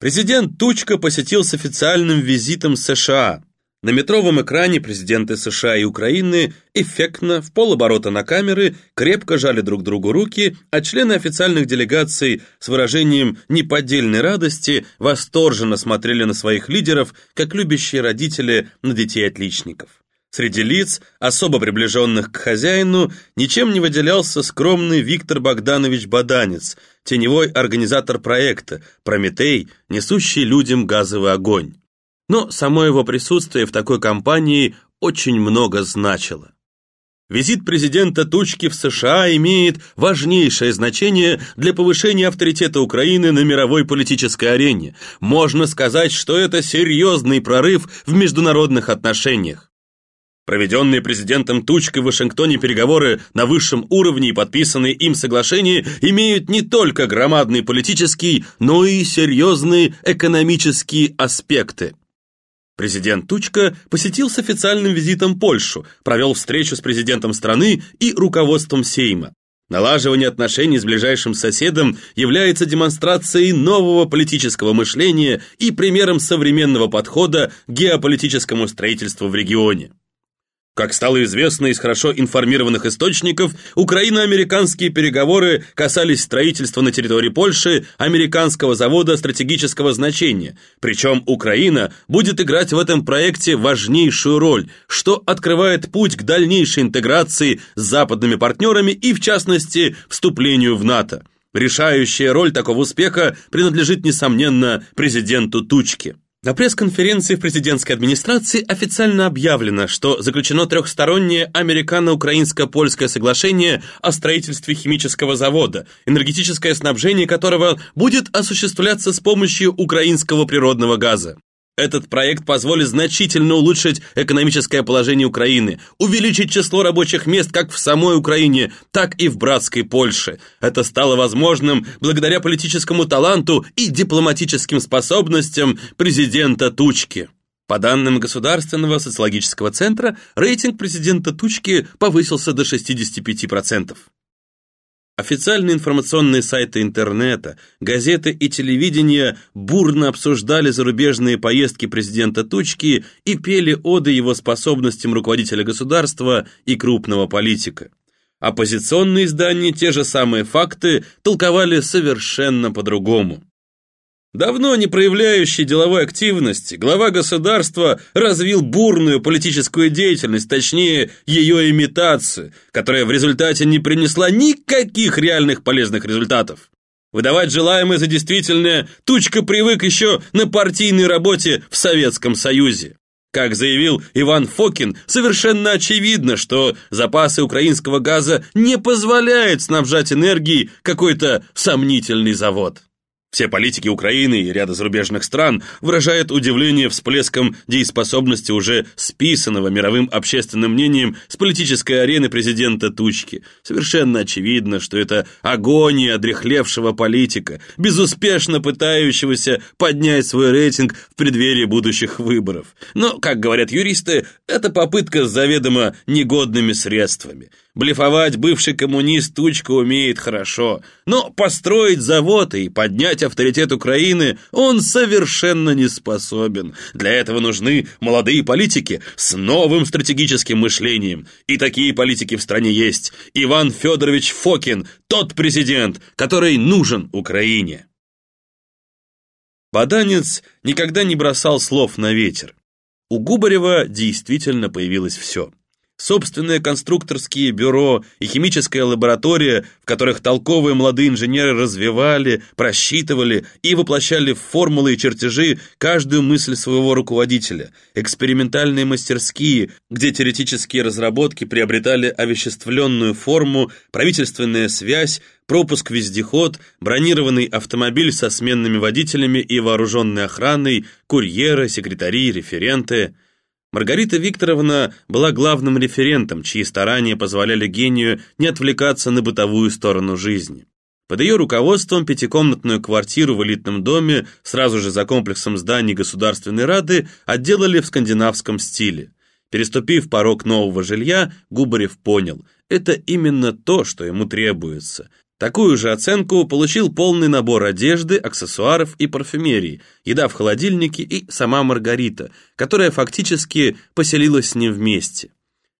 Президент Тучка посетил с официальным визитом США. На метровом экране президенты США и Украины эффектно, в полоборота на камеры, крепко жали друг другу руки, а члены официальных делегаций с выражением неподдельной радости восторженно смотрели на своих лидеров, как любящие родители на детей-отличников. Среди лиц, особо приближенных к хозяину, ничем не выделялся скромный Виктор Богданович Баданец, теневой организатор проекта «Прометей», несущий людям газовый огонь. Но само его присутствие в такой компании очень много значило. Визит президента Тучки в США имеет важнейшее значение для повышения авторитета Украины на мировой политической арене. Можно сказать, что это серьезный прорыв в международных отношениях. Проведенные президентом Тучкой в Вашингтоне переговоры на высшем уровне и подписанные им соглашения имеют не только громадный политический, но и серьезные экономические аспекты. Президент Тучка посетил с официальным визитом Польшу, провел встречу с президентом страны и руководством Сейма. Налаживание отношений с ближайшим соседом является демонстрацией нового политического мышления и примером современного подхода к геополитическому строительству в регионе. Как стало известно из хорошо информированных источников, украино-американские переговоры касались строительства на территории Польши американского завода стратегического значения, причем Украина будет играть в этом проекте важнейшую роль, что открывает путь к дальнейшей интеграции с западными партнерами и, в частности, вступлению в НАТО. Решающая роль такого успеха принадлежит, несомненно, президенту Тучке. На пресс-конференции в президентской администрации официально объявлено, что заключено трехстороннее американо-украинско-польское соглашение о строительстве химического завода, энергетическое снабжение которого будет осуществляться с помощью украинского природного газа. Этот проект позволит значительно улучшить экономическое положение Украины, увеличить число рабочих мест как в самой Украине, так и в братской Польше. Это стало возможным благодаря политическому таланту и дипломатическим способностям президента Тучки. По данным Государственного социологического центра, рейтинг президента Тучки повысился до 65%. Официальные информационные сайты интернета, газеты и телевидение бурно обсуждали зарубежные поездки президента Тучки и пели оды его способностям руководителя государства и крупного политика. Оппозиционные издания те же самые факты толковали совершенно по-другому. Давно не проявляющий деловой активности, глава государства развил бурную политическую деятельность, точнее, ее имитацию, которая в результате не принесла никаких реальных полезных результатов. Выдавать желаемое за действительное Тучка привык еще на партийной работе в Советском Союзе. Как заявил Иван Фокин, совершенно очевидно, что запасы украинского газа не позволяют снабжать энергией какой-то сомнительный завод. Все политики Украины и ряда зарубежных стран выражают удивление всплеском дееспособности уже списанного мировым общественным мнением с политической арены президента Тучки. Совершенно очевидно, что это агония одрехлевшего политика, безуспешно пытающегося поднять свой рейтинг в преддверии будущих выборов. Но, как говорят юристы, это попытка с заведомо негодными средствами. Блефовать бывший коммунист Тучка умеет хорошо, но построить завод и поднять авторитет Украины он совершенно не способен. Для этого нужны молодые политики с новым стратегическим мышлением. И такие политики в стране есть. Иван Федорович Фокин, тот президент, который нужен Украине. Баданец никогда не бросал слов на ветер. У Губарева действительно появилось все – собственное конструкторские бюро и химическая лаборатория, в которых толковые молодые инженеры развивали, просчитывали и воплощали в формулы и чертежи каждую мысль своего руководителя, экспериментальные мастерские, где теоретические разработки приобретали овеществленную форму, правительственная связь, пропуск-вездеход, бронированный автомобиль со сменными водителями и вооруженной охраной, курьеры, секретари, референты – Маргарита Викторовна была главным референтом, чьи старания позволяли гению не отвлекаться на бытовую сторону жизни. Под ее руководством пятикомнатную квартиру в элитном доме сразу же за комплексом зданий Государственной Рады отделали в скандинавском стиле. Переступив порог нового жилья, Губарев понял – это именно то, что ему требуется. Такую же оценку получил полный набор одежды, аксессуаров и парфюмерии, еда в холодильнике и сама Маргарита, которая фактически поселилась с ним вместе.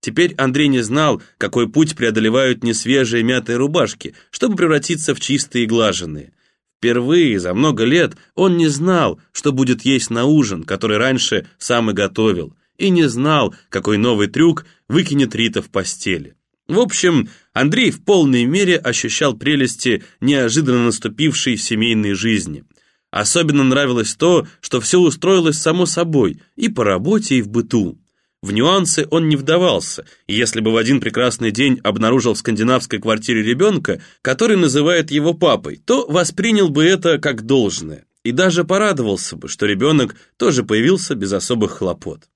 Теперь Андрей не знал, какой путь преодолевают несвежие мятые рубашки, чтобы превратиться в чистые и глаженные. Впервые за много лет он не знал, что будет есть на ужин, который раньше сам и готовил, и не знал, какой новый трюк выкинет Рита в постели. В общем, Андрей в полной мере ощущал прелести неожиданно наступившей семейной жизни. Особенно нравилось то, что все устроилось само собой и по работе, и в быту. В нюансы он не вдавался, и если бы в один прекрасный день обнаружил в скандинавской квартире ребенка, который называет его папой, то воспринял бы это как должное, и даже порадовался бы, что ребенок тоже появился без особых хлопот.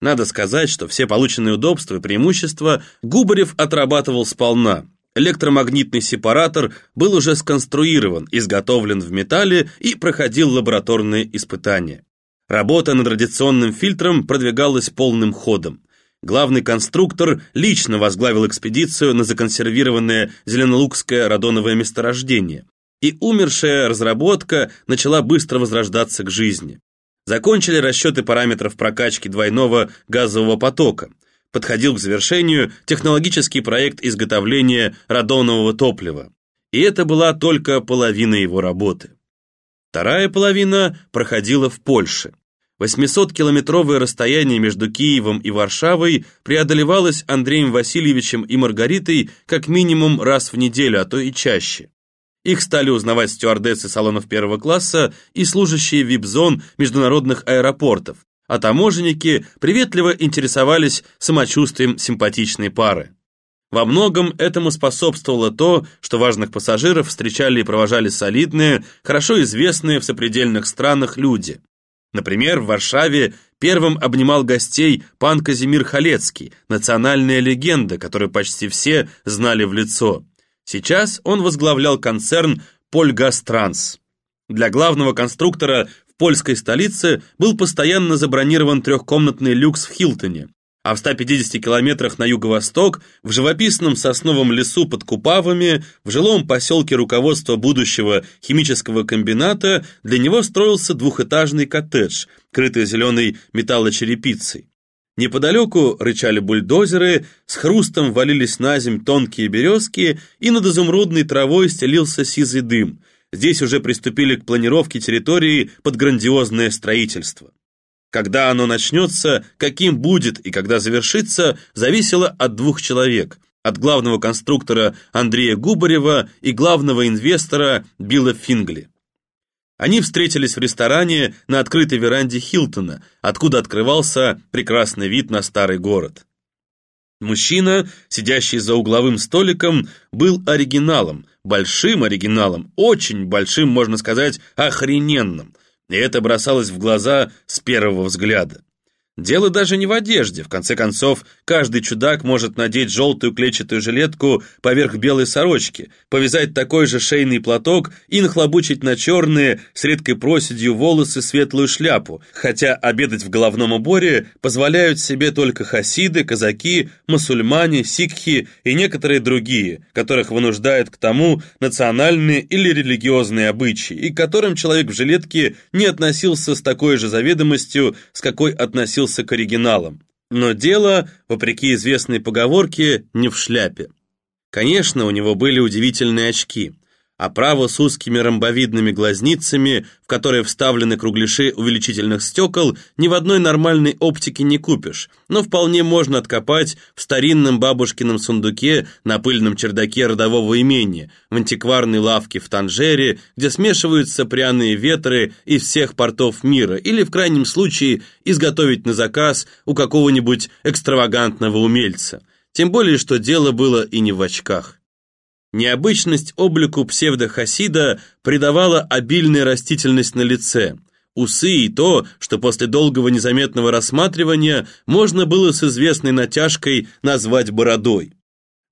Надо сказать, что все полученные удобства и преимущества Губарев отрабатывал сполна. Электромагнитный сепаратор был уже сконструирован, изготовлен в металле и проходил лабораторные испытания. Работа над радиационным фильтром продвигалась полным ходом. Главный конструктор лично возглавил экспедицию на законсервированное Зеленолукское радоновое месторождение, и умершая разработка начала быстро возрождаться к жизни. Закончили расчеты параметров прокачки двойного газового потока. Подходил к завершению технологический проект изготовления радонового топлива. И это была только половина его работы. Вторая половина проходила в Польше. 800-километровое расстояние между Киевом и Варшавой преодолевалось Андреем Васильевичем и Маргаритой как минимум раз в неделю, а то и чаще. Их стали узнавать стюардессы салонов первого класса и служащие вип-зон международных аэропортов, а таможенники приветливо интересовались самочувствием симпатичной пары. Во многом этому способствовало то, что важных пассажиров встречали и провожали солидные, хорошо известные в сопредельных странах люди. Например, в Варшаве первым обнимал гостей пан Казимир Халецкий, национальная легенда, которую почти все знали в лицо. Сейчас он возглавлял концерн «Польгастранс». Для главного конструктора в польской столице был постоянно забронирован трехкомнатный люкс в Хилтоне, а в 150 километрах на юго-восток, в живописном сосновом лесу под Купавами, в жилом поселке руководства будущего химического комбината для него строился двухэтажный коттедж, крытый зеленой металлочерепицей. Неподалеку рычали бульдозеры, с хрустом валились на земь тонкие березки, и над изумрудной травой стелился сизый дым. Здесь уже приступили к планировке территории под грандиозное строительство. Когда оно начнется, каким будет и когда завершится, зависело от двух человек – от главного конструктора Андрея Губарева и главного инвестора Билла Фингли. Они встретились в ресторане на открытой веранде Хилтона, откуда открывался прекрасный вид на старый город. Мужчина, сидящий за угловым столиком, был оригиналом, большим оригиналом, очень большим, можно сказать, охрененным, и это бросалось в глаза с первого взгляда. Дело даже не в одежде. В конце концов, каждый чудак может надеть желтую клетчатую жилетку поверх белой сорочки, повязать такой же шейный платок и нахлобучить на черные с редкой проседью волосы светлую шляпу, хотя обедать в головном уборе позволяют себе только хасиды, казаки, мусульмане, сикхи и некоторые другие, которых вынуждают к тому национальные или религиозные обычаи, и к которым человек в жилетке не относился с такой же заведомостью, с какой относился относился к оригиналам. Но дело, вопреки известной поговорке, не в шляпе. Конечно, у него были удивительные очки оправа с узкими ромбовидными глазницами, в которые вставлены кругляши увеличительных стекол, ни в одной нормальной оптике не купишь, но вполне можно откопать в старинном бабушкином сундуке на пыльном чердаке родового имения, в антикварной лавке в Танжере, где смешиваются пряные ветры из всех портов мира, или, в крайнем случае, изготовить на заказ у какого-нибудь экстравагантного умельца. Тем более, что дело было и не в очках. Необычность облику псевдохасида придавала обильная растительность на лице, усы и то, что после долгого незаметного рассматривания можно было с известной натяжкой назвать бородой.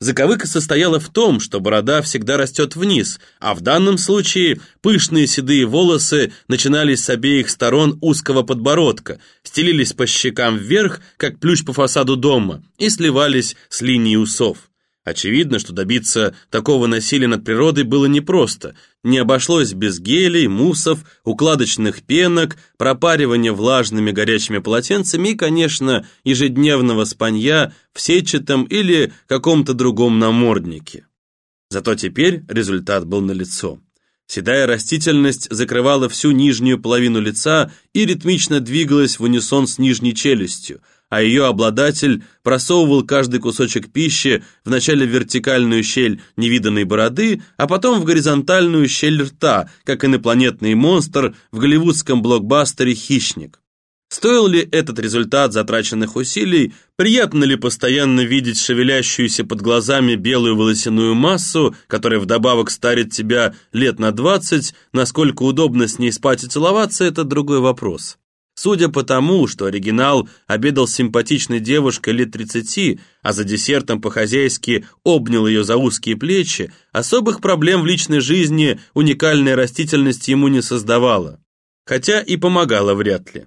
Заковыка состояла в том, что борода всегда растет вниз, а в данном случае пышные седые волосы начинались с обеих сторон узкого подбородка, стелились по щекам вверх, как плющ по фасаду дома, и сливались с линией усов. Очевидно, что добиться такого насилия над природой было непросто. Не обошлось без гелей, муссов, укладочных пенок, пропаривания влажными горячими полотенцами и, конечно, ежедневного спанья в сетчатом или каком-то другом наморднике. Зато теперь результат был налицо. Седая растительность закрывала всю нижнюю половину лица и ритмично двигалась в унисон с нижней челюстью – а ее обладатель просовывал каждый кусочек пищи вначале в вертикальную щель невиданной бороды, а потом в горизонтальную щель рта, как инопланетный монстр в голливудском блокбастере «Хищник». Стоил ли этот результат затраченных усилий, приятно ли постоянно видеть шевелящуюся под глазами белую волосяную массу, которая вдобавок старит тебя лет на 20, насколько удобно с ней спать и целоваться, это другой вопрос. Судя по тому, что оригинал обедал с симпатичной девушкой лет 30, а за десертом по-хозяйски обнял ее за узкие плечи, особых проблем в личной жизни уникальная растительность ему не создавала. Хотя и помогала вряд ли.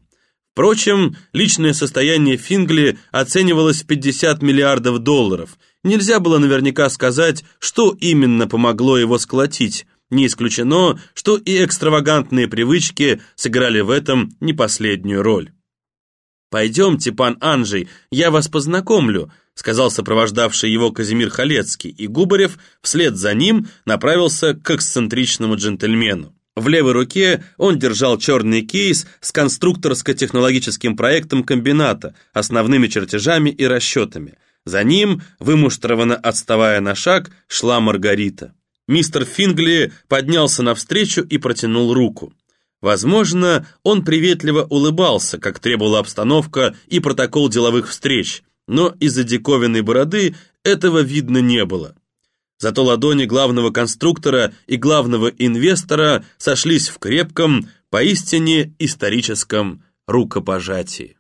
Впрочем, личное состояние Фингли оценивалось в 50 миллиардов долларов. Нельзя было наверняка сказать, что именно помогло его сколотить, не исключено, что и экстравагантные привычки сыграли в этом не последнюю роль. «Пойдемте, пан Анжей, я вас познакомлю», сказал сопровождавший его Казимир Халецкий, и Губарев вслед за ним направился к эксцентричному джентльмену. В левой руке он держал черный кейс с конструкторско-технологическим проектом комбината, основными чертежами и расчетами. За ним, вымуштрованно отставая на шаг, шла Маргарита. Мистер Фингли поднялся навстречу и протянул руку. Возможно, он приветливо улыбался, как требовала обстановка и протокол деловых встреч, но из-за диковинной бороды этого видно не было. Зато ладони главного конструктора и главного инвестора сошлись в крепком, поистине историческом рукопожатии.